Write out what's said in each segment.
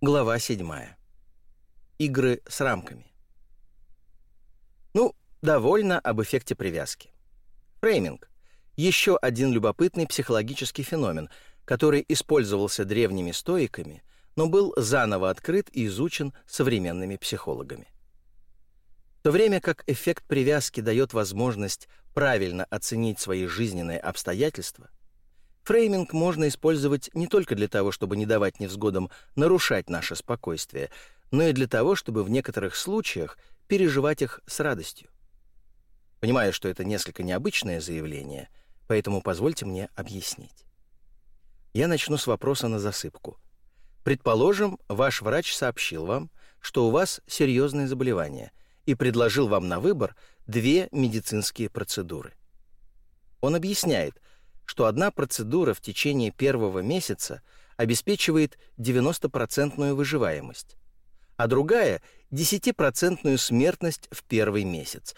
Глава 7. Игры с рамками. Ну, довольно об эффекте привязки. Фрейминг — еще один любопытный психологический феномен, который использовался древними стоиками, но был заново открыт и изучен современными психологами. В то время как эффект привязки дает возможность правильно оценить свои жизненные обстоятельства, Фрейминг можно использовать не только для того, чтобы не давать невзгодам нарушать наше спокойствие, но и для того, чтобы в некоторых случаях переживать их с радостью. Понимаю, что это несколько необычное заявление, поэтому позвольте мне объяснить. Я начну с вопроса на засыпку. Предположим, ваш врач сообщил вам, что у вас серьезное заболевание и предложил вам на выбор две медицинские процедуры. Он объясняет, что одна процедура в течение первого месяца обеспечивает 90% выживаемость, а другая — 10% смертность в первый месяц.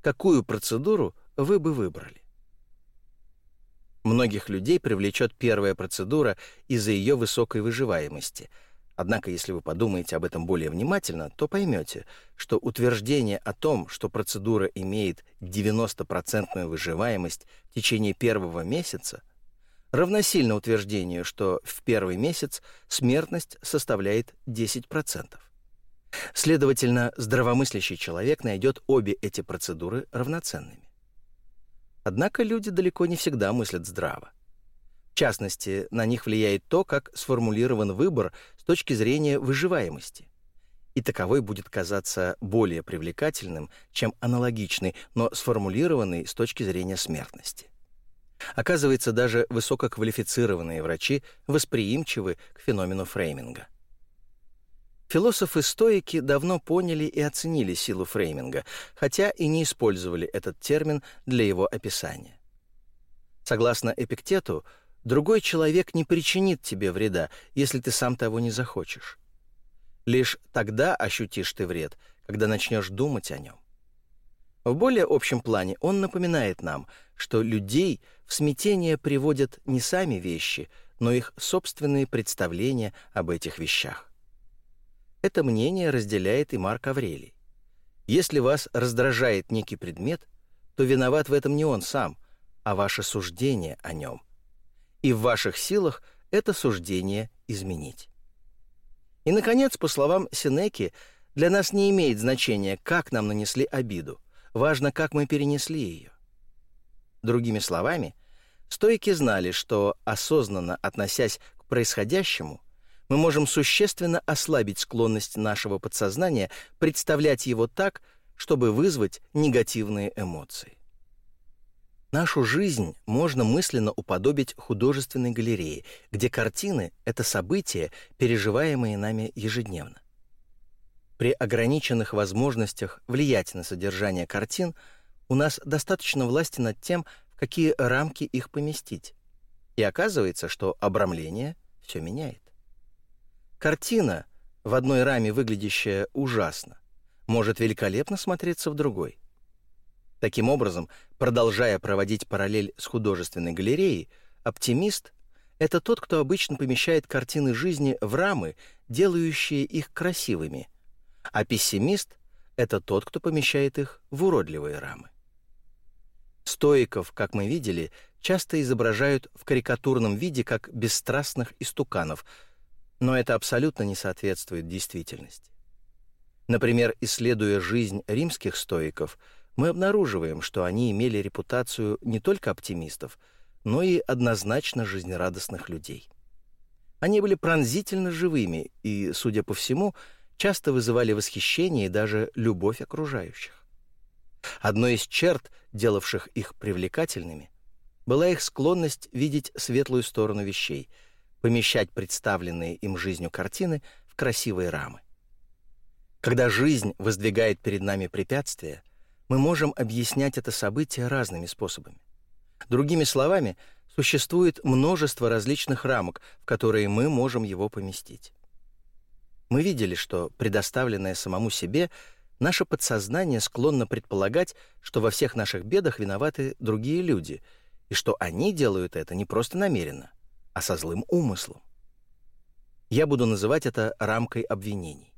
Какую процедуру вы бы выбрали? Многих людей привлечет первая процедура из-за ее высокой выживаемости — Однако, если вы подумаете об этом более внимательно, то поймете, что утверждение о том, что процедура имеет 90% выживаемость в течение первого месяца, равносильно утверждению, что в первый месяц смертность составляет 10%. Следовательно, здравомыслящий человек найдет обе эти процедуры равноценными. Однако люди далеко не всегда мыслят здраво. В частности, на них влияет то, как сформулирован выбор с точки зрения выживаемости. И таковой будет казаться более привлекательным, чем аналогичный, но сформулированный с точки зрения смертности. Оказывается, даже высококвалифицированные врачи восприимчивы к феномену фрейминга. Философы-стоики давно поняли и оценили силу фрейминга, хотя и не использовали этот термин для его описания. Согласно Эпиктету, Другой человек не причинит тебе вреда, если ты сам того не захочешь. Лишь тогда ощутишь ты вред, когда начнешь думать о нем. В более общем плане он напоминает нам, что людей в смятение приводят не сами вещи, но их собственные представления об этих вещах. Это мнение разделяет и Марк Аврелий. Если вас раздражает некий предмет, то виноват в этом не он сам, а ваше суждение о нем – и в ваших силах это суждение изменить. И, наконец, по словам Сенеки, для нас не имеет значения, как нам нанесли обиду, важно, как мы перенесли ее. Другими словами, стойки знали, что, осознанно относясь к происходящему, мы можем существенно ослабить склонность нашего подсознания представлять его так, чтобы вызвать негативные эмоции. Нашу жизнь можно мысленно уподобить художественной галерее, где картины — это события, переживаемые нами ежедневно. При ограниченных возможностях влиять на содержание картин у нас достаточно власти над тем, в какие рамки их поместить. И оказывается, что обрамление все меняет. Картина, в одной раме выглядящая ужасно, может великолепно смотреться в другой. Таким образом, продолжая проводить параллель с художественной галереей, оптимист — это тот, кто обычно помещает картины жизни в рамы, делающие их красивыми, а пессимист — это тот, кто помещает их в уродливые рамы. Стоиков, как мы видели, часто изображают в карикатурном виде как бесстрастных истуканов, но это абсолютно не соответствует действительности. Например, исследуя жизнь римских стоиков — мы обнаруживаем, что они имели репутацию не только оптимистов, но и однозначно жизнерадостных людей. Они были пронзительно живыми и, судя по всему, часто вызывали восхищение и даже любовь окружающих. Одной из черт, делавших их привлекательными, была их склонность видеть светлую сторону вещей, помещать представленные им жизнью картины в красивые рамы. Когда жизнь воздвигает перед нами препятствия — мы можем объяснять это событие разными способами. Другими словами, существует множество различных рамок, в которые мы можем его поместить. Мы видели, что, предоставленное самому себе, наше подсознание склонно предполагать, что во всех наших бедах виноваты другие люди, и что они делают это не просто намеренно, а со злым умыслом. Я буду называть это рамкой обвинений.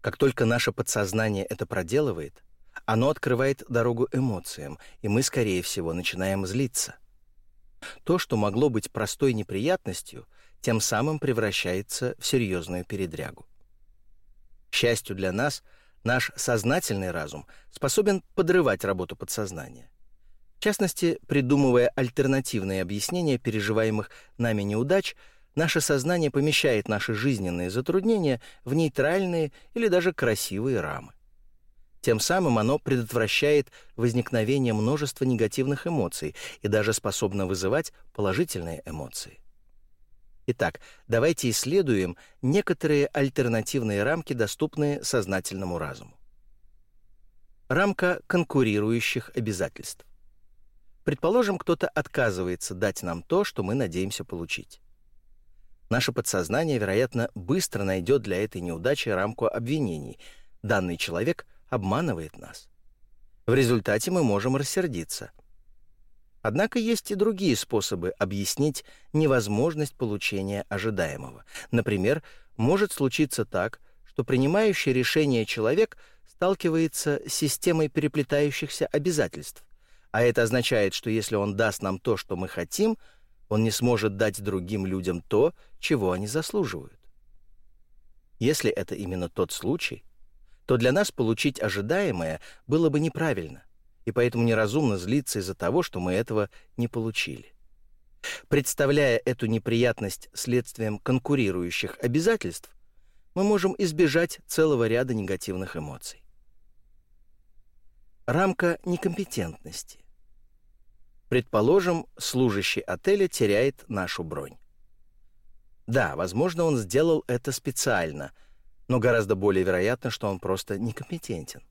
Как только наше подсознание это проделывает, оно открывает дорогу эмоциям, и мы, скорее всего, начинаем злиться. То, что могло быть простой неприятностью, тем самым превращается в серьезную передрягу. К счастью для нас, наш сознательный разум способен подрывать работу подсознания. В частности, придумывая альтернативные объяснения переживаемых нами неудач, наше сознание помещает наши жизненные затруднения в нейтральные или даже красивые рамы. Тем самым оно предотвращает возникновение множества негативных эмоций и даже способно вызывать положительные эмоции. Итак, давайте исследуем некоторые альтернативные рамки, доступные сознательному разуму. Рамка конкурирующих обязательств. Предположим, кто-то отказывается дать нам то, что мы надеемся получить. Наше подсознание, вероятно, быстро найдет для этой неудачи рамку обвинений. Данный человек обманывает нас. В результате мы можем рассердиться. Однако есть и другие способы объяснить невозможность получения ожидаемого. Например, может случиться так, что принимающий решение человек сталкивается с системой переплетающихся обязательств, а это означает, что если он даст нам то, что мы хотим, он не сможет дать другим людям то, чего они заслуживают. Если это именно тот случай, то для нас получить ожидаемое было бы неправильно, и поэтому неразумно злиться из-за того, что мы этого не получили. Представляя эту неприятность следствием конкурирующих обязательств, мы можем избежать целого ряда негативных эмоций. Рамка некомпетентности. Предположим, служащий отеля теряет нашу бронь. Да, возможно, он сделал это специально – но гораздо более вероятно, что он просто некомпетентен.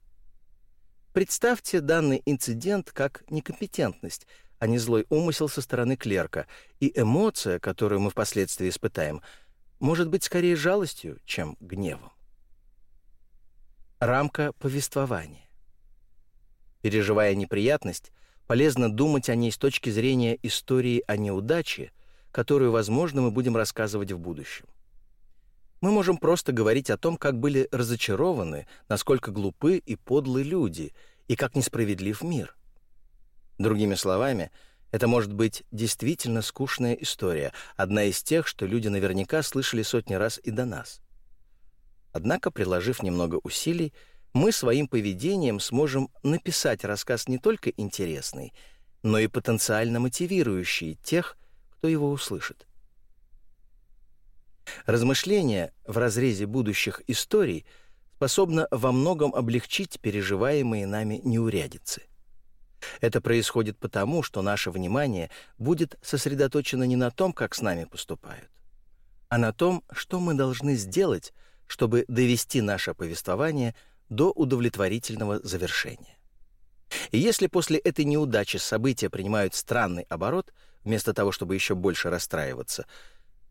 Представьте данный инцидент как некомпетентность, а не злой умысел со стороны клерка, и эмоция, которую мы впоследствии испытаем, может быть скорее жалостью, чем гневом. Рамка повествования. Переживая неприятность, полезно думать о ней с точки зрения истории о неудаче, которую, возможно, мы будем рассказывать в будущем. Мы можем просто говорить о том, как были разочарованы, насколько глупы и подлы люди, и как несправедлив мир. Другими словами, это может быть действительно скучная история, одна из тех, что люди наверняка слышали сотни раз и до нас. Однако, приложив немного усилий, мы своим поведением сможем написать рассказ не только интересный, но и потенциально мотивирующий тех, кто его услышит. Размышление в разрезе будущих историй способно во многом облегчить переживаемые нами неурядицы. Это происходит потому, что наше внимание будет сосредоточено не на том, как с нами поступают, а на том, что мы должны сделать, чтобы довести наше повествование до удовлетворительного завершения. И если после этой неудачи события принимают странный оборот, вместо того, чтобы еще больше расстраиваться –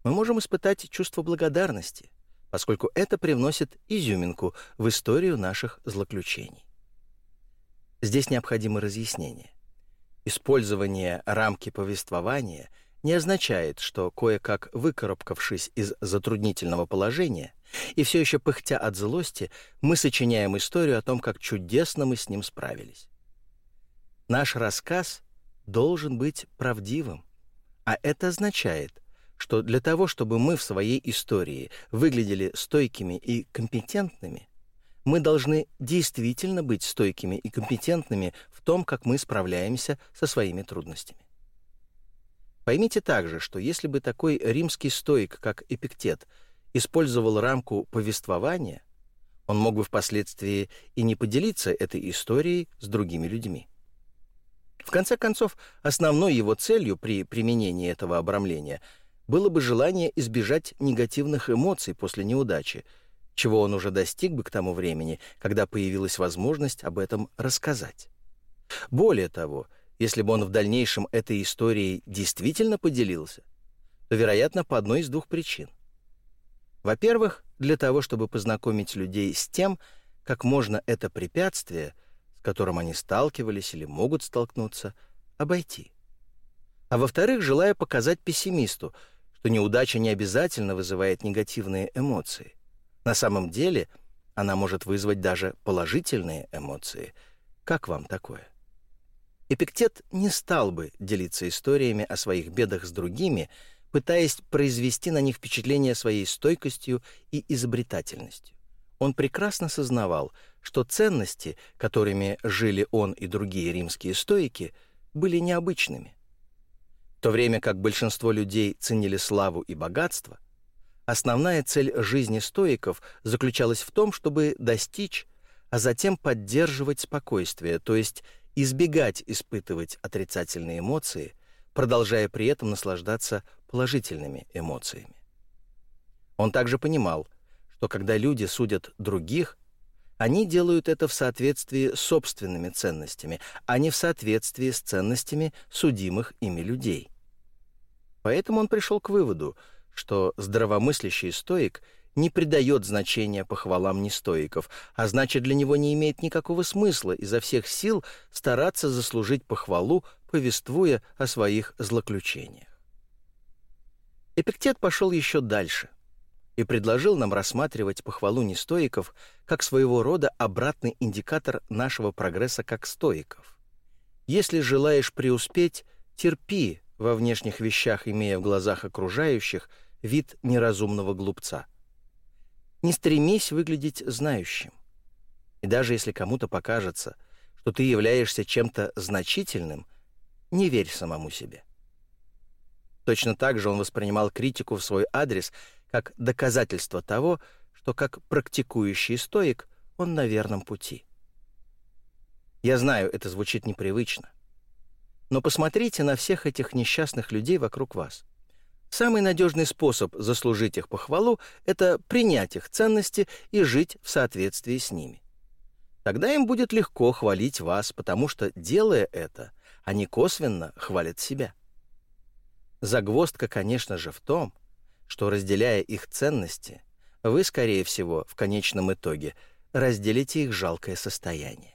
мы можем испытать чувство благодарности, поскольку это привносит изюминку в историю наших злоключений. Здесь необходимо разъяснение. Использование рамки повествования не означает, что кое-как выкарабкавшись из затруднительного положения и все еще пыхтя от злости, мы сочиняем историю о том, как чудесно мы с ним справились. Наш рассказ должен быть правдивым, а это означает, что для того, чтобы мы в своей истории выглядели стойкими и компетентными, мы должны действительно быть стойкими и компетентными в том, как мы справляемся со своими трудностями. Поймите также, что если бы такой римский стоик, как Эпиктет, использовал рамку повествования, он мог бы впоследствии и не поделиться этой историей с другими людьми. В конце концов, основной его целью при применении этого обрамления – было бы желание избежать негативных эмоций после неудачи, чего он уже достиг бы к тому времени, когда появилась возможность об этом рассказать. Более того, если бы он в дальнейшем этой историей действительно поделился, то, вероятно, по одной из двух причин. Во-первых, для того, чтобы познакомить людей с тем, как можно это препятствие, с которым они сталкивались или могут столкнуться, обойти. А во-вторых, желая показать пессимисту, что неудача не обязательно вызывает негативные эмоции. На самом деле она может вызвать даже положительные эмоции. Как вам такое? Эпиктет не стал бы делиться историями о своих бедах с другими, пытаясь произвести на них впечатление своей стойкостью и изобретательностью. Он прекрасно сознавал, что ценности, которыми жили он и другие римские стоики, были необычными. То время как большинство людей ценили славу и богатство, основная цель жизни стоиков заключалась в том, чтобы достичь, а затем поддерживать спокойствие, то есть избегать испытывать отрицательные эмоции, продолжая при этом наслаждаться положительными эмоциями. Он также понимал, что когда люди судят других, они делают это в соответствии с собственными ценностями, а не в соответствии с ценностями судимых ими людей. Поэтому он пришел к выводу, что здравомыслящий стоик не придает значения похвалам нестоиков, а значит, для него не имеет никакого смысла изо всех сил стараться заслужить похвалу, повествуя о своих злоключениях. Эпиктет пошел еще дальше и предложил нам рассматривать похвалу нестоиков как своего рода обратный индикатор нашего прогресса как стоиков. Если желаешь преуспеть, терпи во внешних вещах, имея в глазах окружающих вид неразумного глупца. Не стремись выглядеть знающим. И даже если кому-то покажется, что ты являешься чем-то значительным, не верь самому себе. Точно так же он воспринимал критику в свой адрес как доказательство того, что как практикующий стоик он на верном пути. Я знаю, это звучит непривычно. Но посмотрите на всех этих несчастных людей вокруг вас. Самый надежный способ заслужить их похвалу — это принять их ценности и жить в соответствии с ними. Тогда им будет легко хвалить вас, потому что, делая это, они косвенно хвалят себя. Загвоздка, конечно же, в том, что, разделяя их ценности, вы, скорее всего, в конечном итоге разделите их жалкое состояние.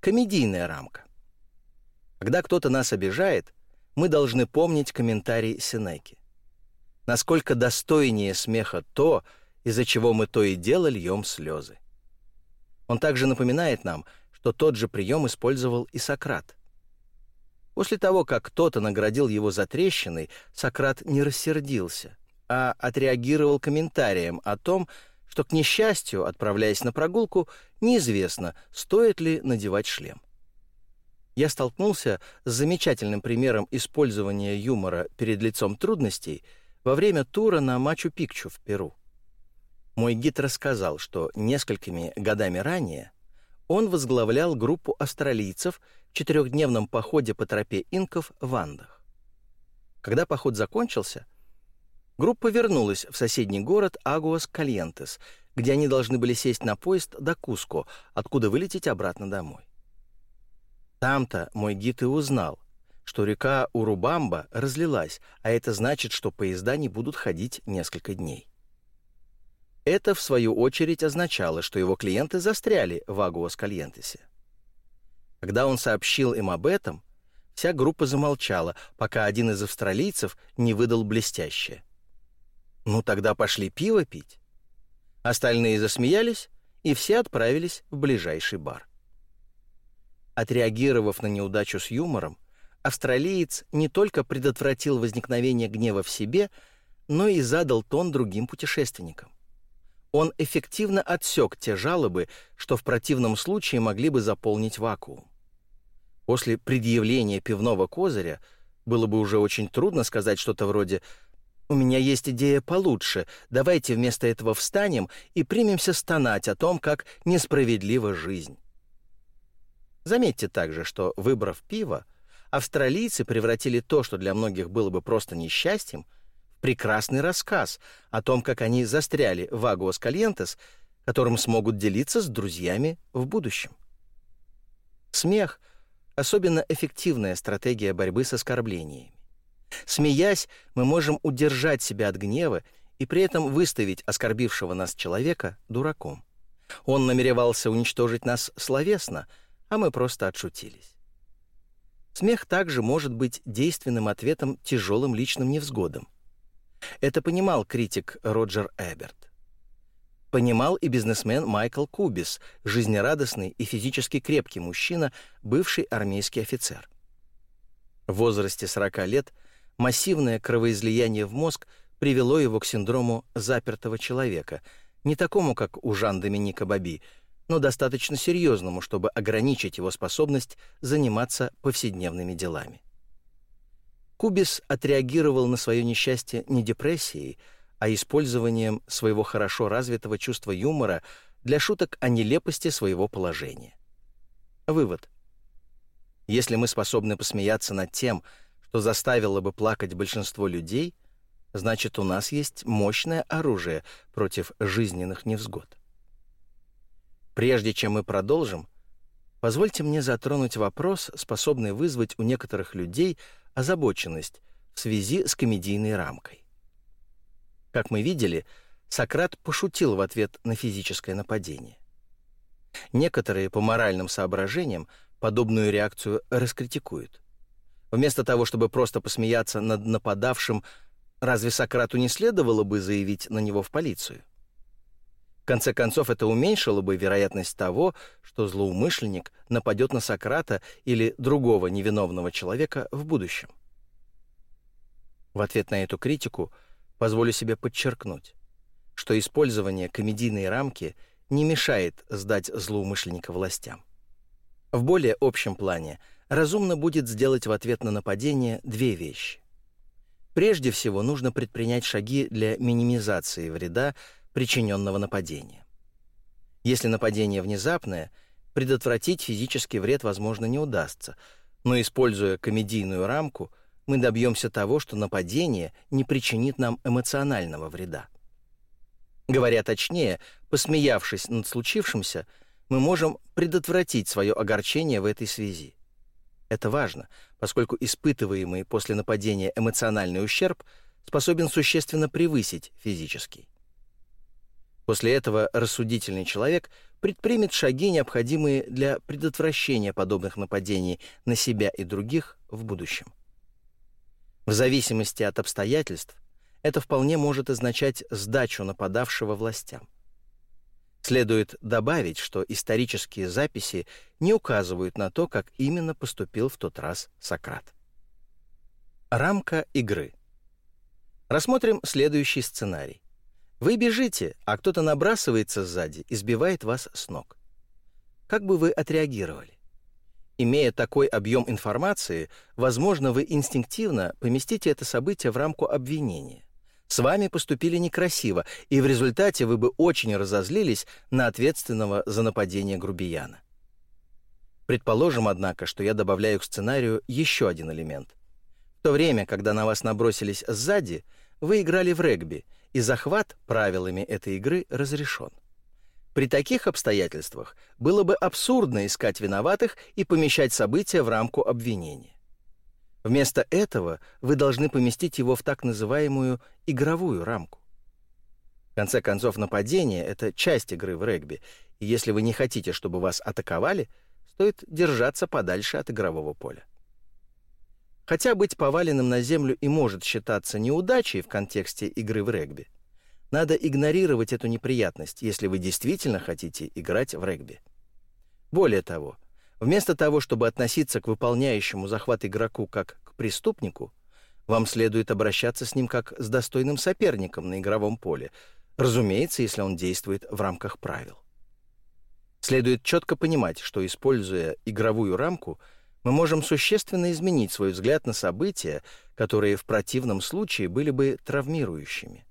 Комедийная рамка. Когда кто-то нас обижает, мы должны помнить комментарий Сенеки. Насколько достойнее смеха то, из-за чего мы то и дело льем слезы. Он также напоминает нам, что тот же прием использовал и Сократ. После того, как кто-то наградил его за трещиной, Сократ не рассердился, а отреагировал комментарием о том, что, к несчастью, отправляясь на прогулку, неизвестно, стоит ли надевать шлем. Я столкнулся с замечательным примером использования юмора перед лицом трудностей во время тура на Мачу-Пикчу в Перу. Мой гид рассказал, что несколькими годами ранее он возглавлял группу австралийцев в четырехдневном походе по тропе инков в Андах. Когда поход закончился, группа вернулась в соседний город Агуас-Кальентес, где они должны были сесть на поезд до Куско, откуда вылететь обратно домой. Там-то мой гид и узнал, что река Урубамба разлилась, а это значит, что поезда не будут ходить несколько дней. Это, в свою очередь, означало, что его клиенты застряли в Агуас-Кальентесе. Когда он сообщил им об этом, вся группа замолчала, пока один из австралийцев не выдал блестящее. «Ну тогда пошли пиво пить». Остальные засмеялись, и все отправились в ближайший бар. Отреагировав на неудачу с юмором, австралиец не только предотвратил возникновение гнева в себе, но и задал тон другим путешественникам он эффективно отсек те жалобы, что в противном случае могли бы заполнить вакуум. После предъявления пивного козыря было бы уже очень трудно сказать что-то вроде «У меня есть идея получше, давайте вместо этого встанем и примемся стонать о том, как несправедлива жизнь». Заметьте также, что, выбрав пиво, австралийцы превратили то, что для многих было бы просто несчастьем, прекрасный рассказ о том, как они застряли в Агуас Кальентес, которым смогут делиться с друзьями в будущем. Смех — особенно эффективная стратегия борьбы с оскорблениями. Смеясь, мы можем удержать себя от гнева и при этом выставить оскорбившего нас человека дураком. Он намеревался уничтожить нас словесно, а мы просто отшутились. Смех также может быть действенным ответом тяжелым личным невзгодам. Это понимал критик Роджер Эберт. Понимал и бизнесмен Майкл Кубис, жизнерадостный и физически крепкий мужчина, бывший армейский офицер. В возрасте 40 лет массивное кровоизлияние в мозг привело его к синдрому запертого человека, не такому, как у Жан-Доминика Баби, но достаточно серьезному, чтобы ограничить его способность заниматься повседневными делами. Кубис отреагировал на свое несчастье не депрессией, а использованием своего хорошо развитого чувства юмора для шуток о нелепости своего положения. Вывод. Если мы способны посмеяться над тем, что заставило бы плакать большинство людей, значит, у нас есть мощное оружие против жизненных невзгод. Прежде чем мы продолжим, позвольте мне затронуть вопрос, способный вызвать у некоторых людей озабоченность в связи с комедийной рамкой. Как мы видели, Сократ пошутил в ответ на физическое нападение. Некоторые по моральным соображениям подобную реакцию раскритикуют. Вместо того, чтобы просто посмеяться над нападавшим, разве Сократу не следовало бы заявить на него в полицию? Конце концов, это уменьшило бы вероятность того, что злоумышленник нападет на Сократа или другого невиновного человека в будущем. В ответ на эту критику позволю себе подчеркнуть, что использование комедийной рамки не мешает сдать злоумышленника властям. В более общем плане разумно будет сделать в ответ на нападение две вещи. Прежде всего, нужно предпринять шаги для минимизации вреда, причиненного нападения. Если нападение внезапное, предотвратить физический вред, возможно, не удастся, но, используя комедийную рамку, мы добьемся того, что нападение не причинит нам эмоционального вреда. Говоря точнее, посмеявшись над случившимся, мы можем предотвратить свое огорчение в этой связи. Это важно, поскольку испытываемый после нападения эмоциональный ущерб способен существенно превысить физический. После этого рассудительный человек предпримет шаги, необходимые для предотвращения подобных нападений на себя и других в будущем. В зависимости от обстоятельств это вполне может означать сдачу нападавшего властям. Следует добавить, что исторические записи не указывают на то, как именно поступил в тот раз Сократ. Рамка игры. Рассмотрим следующий сценарий. Вы бежите, а кто-то набрасывается сзади и сбивает вас с ног. Как бы вы отреагировали? Имея такой объем информации, возможно, вы инстинктивно поместите это событие в рамку обвинения. С вами поступили некрасиво, и в результате вы бы очень разозлились на ответственного за нападение грубияна. Предположим, однако, что я добавляю к сценарию еще один элемент. В то время, когда на вас набросились сзади, вы играли в регби — и захват правилами этой игры разрешен. При таких обстоятельствах было бы абсурдно искать виноватых и помещать события в рамку обвинения. Вместо этого вы должны поместить его в так называемую игровую рамку. В конце концов, нападение — это часть игры в регби, и если вы не хотите, чтобы вас атаковали, стоит держаться подальше от игрового поля. Хотя быть поваленным на землю и может считаться неудачей в контексте игры в регби, надо игнорировать эту неприятность, если вы действительно хотите играть в регби. Более того, вместо того, чтобы относиться к выполняющему захват игроку как к преступнику, вам следует обращаться с ним как с достойным соперником на игровом поле, разумеется, если он действует в рамках правил. Следует четко понимать, что, используя игровую рамку – мы можем существенно изменить свой взгляд на события, которые в противном случае были бы травмирующими.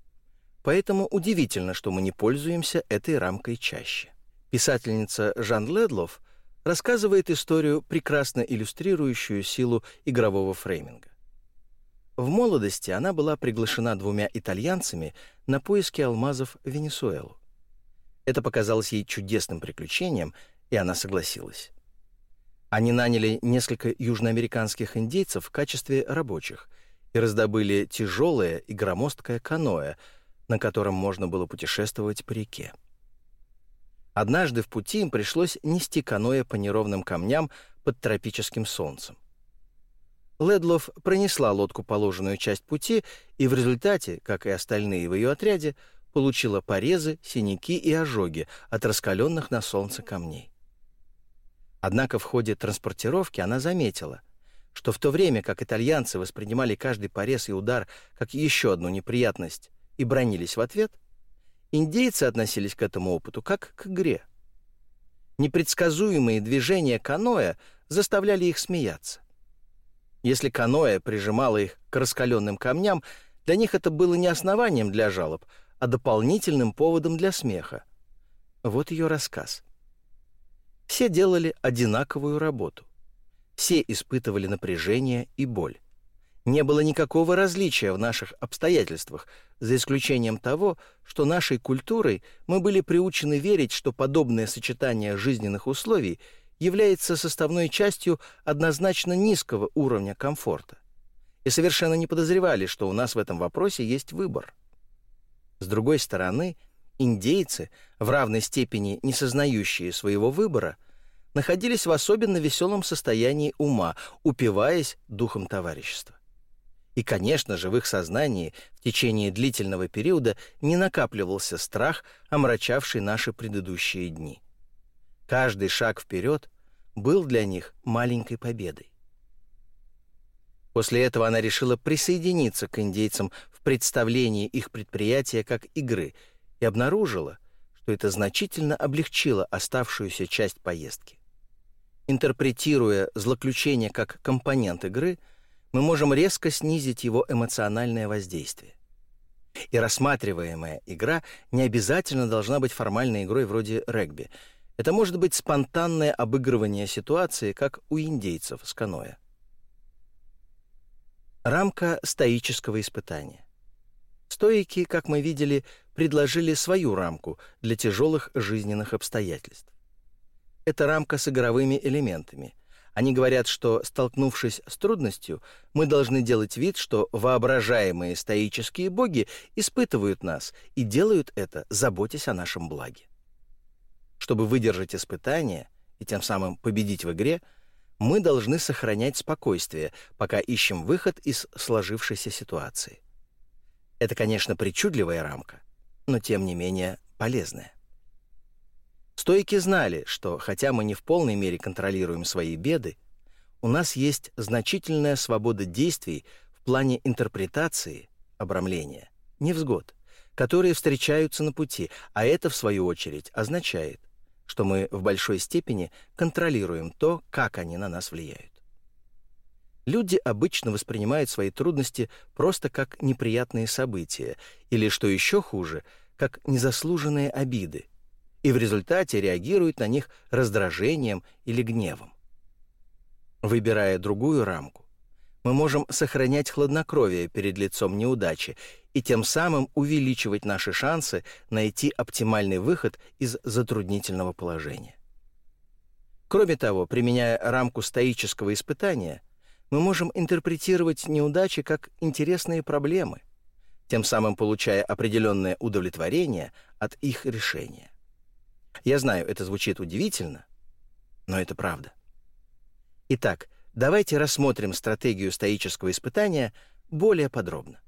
Поэтому удивительно, что мы не пользуемся этой рамкой чаще. Писательница Жан Ледлов рассказывает историю, прекрасно иллюстрирующую силу игрового фрейминга. В молодости она была приглашена двумя итальянцами на поиски алмазов в Венесуэлу. Это показалось ей чудесным приключением, и она согласилась. Они наняли несколько южноамериканских индейцев в качестве рабочих и раздобыли тяжелое и громоздкое каноэ, на котором можно было путешествовать по реке. Однажды в пути им пришлось нести каноэ по неровным камням под тропическим солнцем. Ледлов пронесла лодку положенную часть пути и в результате, как и остальные в ее отряде, получила порезы, синяки и ожоги от раскаленных на солнце камней. Однако в ходе транспортировки она заметила, что в то время как итальянцы воспринимали каждый порез и удар как еще одну неприятность и бронились в ответ, индейцы относились к этому опыту как к игре. Непредсказуемые движения каноэ заставляли их смеяться. Если каноэ прижимало их к раскаленным камням, для них это было не основанием для жалоб, а дополнительным поводом для смеха. Вот ее рассказ. Все делали одинаковую работу. Все испытывали напряжение и боль. Не было никакого различия в наших обстоятельствах, за исключением того, что нашей культурой мы были приучены верить, что подобное сочетание жизненных условий – является составной частью однозначно низкого уровня комфорта и совершенно не подозревали, что у нас в этом вопросе есть выбор. С другой стороны, индейцы, в равной степени не сознающие своего выбора, находились в особенно веселом состоянии ума, упиваясь духом товарищества. И, конечно же, в их сознании в течение длительного периода не накапливался страх, омрачавший наши предыдущие дни. Каждый шаг вперед был для них маленькой победой. После этого она решила присоединиться к индейцам в представлении их предприятия как игры и обнаружила, что это значительно облегчило оставшуюся часть поездки. Интерпретируя злоключение как компонент игры, мы можем резко снизить его эмоциональное воздействие. И рассматриваемая игра не обязательно должна быть формальной игрой вроде регби — это может быть спонтанное обыгрывание ситуации, как у индейцев с каноэ. Рамка стоического испытания. Стоики, как мы видели, предложили свою рамку для тяжелых жизненных обстоятельств. Это рамка с игровыми элементами. Они говорят, что, столкнувшись с трудностью, мы должны делать вид, что воображаемые стоические боги испытывают нас и делают это, заботясь о нашем благе. Чтобы выдержать испытание и тем самым победить в игре, мы должны сохранять спокойствие, пока ищем выход из сложившейся ситуации. Это, конечно, причудливая рамка, но тем не менее полезная. Стойки знали, что хотя мы не в полной мере контролируем свои беды, у нас есть значительная свобода действий в плане интерпретации, обрамления, невзгод, которые встречаются на пути, а это, в свою очередь, означает, что мы в большой степени контролируем то, как они на нас влияют. Люди обычно воспринимают свои трудности просто как неприятные события или, что еще хуже, как незаслуженные обиды, и в результате реагируют на них раздражением или гневом. Выбирая другую рамку, мы можем сохранять хладнокровие перед лицом неудачи и тем самым увеличивать наши шансы найти оптимальный выход из затруднительного положения. Кроме того, применяя рамку стоического испытания, мы можем интерпретировать неудачи как интересные проблемы, тем самым получая определенное удовлетворение от их решения. Я знаю, это звучит удивительно, но это правда. Итак, Давайте рассмотрим стратегию стоического испытания более подробно.